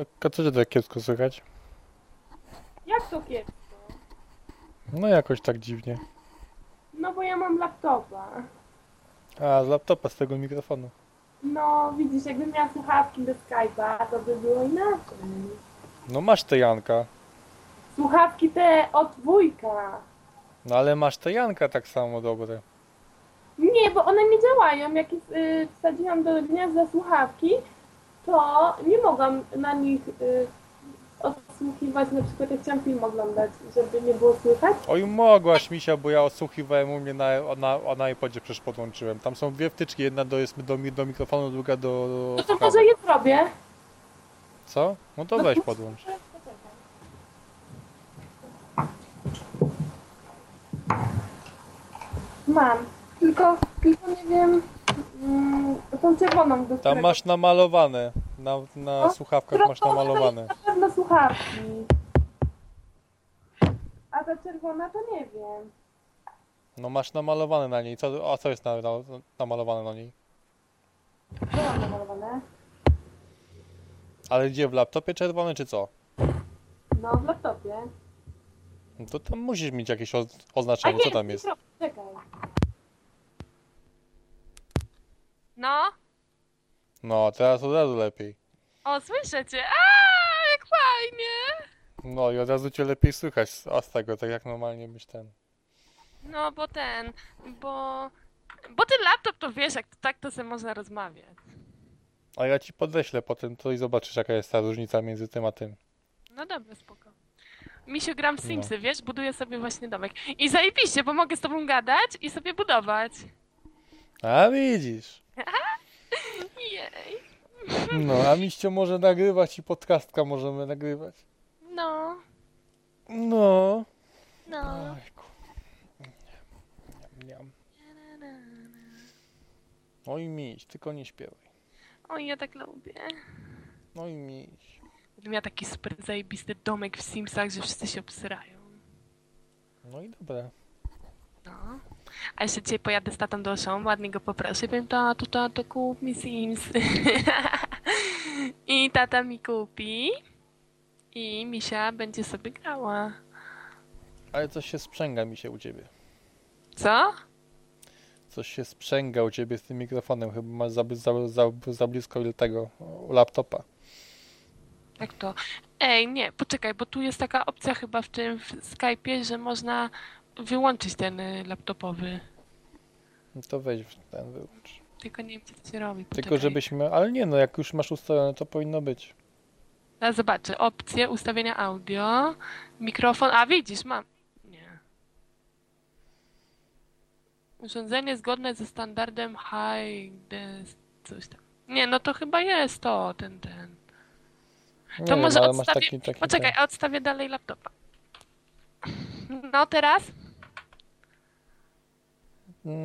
A co cię tak kiepsko słychać? Jak to kiepsko? No jakoś tak dziwnie. No bo ja mam laptopa. A, z laptopa, z tego mikrofonu. No widzisz, jakbym miała słuchawki do Skype'a, to by było inaczej. No masz te Janka. Słuchawki te od wujka. No ale masz te Janka tak samo dobre. Nie, bo one nie działają. Jak y, wsadziłam do gniazda słuchawki, to nie mogłam na nich y, odsłuchiwać, na przykład jak chciałam film oglądać, żeby nie było słychać. Oj, mogłaś misia, bo ja odsłuchiwałem u mnie na, na, na iPodzie przecież podłączyłem. Tam są dwie wtyczki, jedna do, jest do, do mikrofonu, druga do, do No to słuchawek. może je zrobię. Co? No to No weź podłącz. Mam. Tylko, tylko nie wiem, mm, tą czerwoną do Tam którego- masz namalowane. Na, na No, słuchawkach masz namalowane. Na pewno słuchawki. A ta czerwona to nie wiem. No masz namalowane na niej. Co, a co jest na, na, namalowane na niej? Co mam namalowane? Ale gdzie, w laptopie czerwone czy co? No, w laptopie. No to tam musisz mieć jakieś oznaczenie. nie, Co tam jest? Czekaj. No, No, teraz od razu lepiej. o, słyszę cię. A, jak fajnie. No i od razu cię lepiej słychać z, tego, tak jak normalnie byś ten. No, bo ten, bo, bo ten laptop to wiesz, jak to, tak to sobie można rozmawiać. A ja ci podeślę potem, to i zobaczysz jaka jest ta różnica między tym a tym. No dobra, spoko. Misiu, gram w No. Simsy, wiesz, buduję sobie właśnie domek. I zajebiście, bo mogę z tobą gadać i sobie budować. A widzisz. No, a miście może nagrywać i podcastka możemy nagrywać. No, No. no. Ojku. Niam, niam. Oj miś, tylko nie śpiewaj. Oj, ja tak lubię. Oj miś. Będę miała taki super zajebisty domek w Simsach, że wszyscy się obsyrają. No i dobra. No. A jeszcze dzisiaj pojadę z tatą do Oszą, ładnie go poproszę. Powiem, tato, tato, kup mi Sims. I tata mi kupi. I Misia będzie sobie grała. Ale coś się sprzęga mi się u ciebie. Co? Coś się sprzęga u ciebie z tym mikrofonem. Chyba masz za, za, za, za blisko tego laptopa. Jak to? Ej, nie, poczekaj, bo tu jest taka opcja chyba w tym Skype'ie, że można wyłączyć ten y, laptopowy. No to weź ten wyłącz. Tylko nie wiem, gdzie to się robi. Tylko Poczekaj. żebyśmy. Ale nie no, jak już masz ustawione, to powinno być. Teraz zobaczę. Opcje, ustawienia audio, mikrofon. A widzisz, mam. Nie. Urządzenie zgodne ze standardem high des... coś tam. Nie, no to chyba jest to, ten, ten. Nie To wiem, może ale masz odstawię... taki, taki Poczekaj, a odstawię dalej laptopa. No teraz?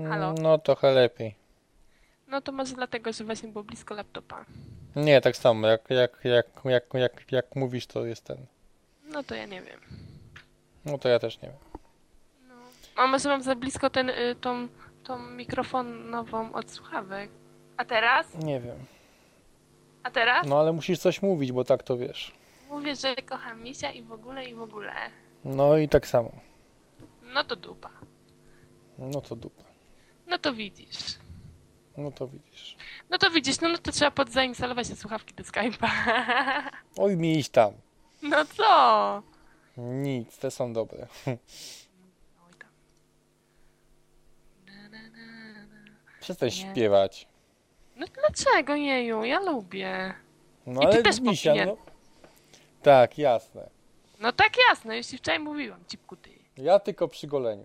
Halo? Mm, No trochę lepiej. No to może dlatego, że właśnie było blisko laptopa. Nie, tak samo. Jak, jak, jak, jak, jak, jak mówisz, to jest ten. No to ja nie wiem. No to ja też nie wiem. A może mam za blisko ten, y, tą, tą mikrofonową od słuchawek. A teraz? Nie wiem. A teraz? No ale musisz coś mówić, bo tak to wiesz. Mówię, że kocham misia i w ogóle, i w ogóle. No i tak samo. No to dupa. No to dupa. No to widzisz. No to widzisz. No to widzisz, no, no to trzeba podzainstalować te słuchawki do Skype'a. Oj mi iść tam. No co? Nic, te są dobre. Przestań Nie. śpiewać. No dlaczego, jeju? Ja lubię. No I ty ale też misia, no. Tak, jasne. No tak jasne, już ci wczoraj mówiłam, cipku ty. Ja tylko przy goleniu.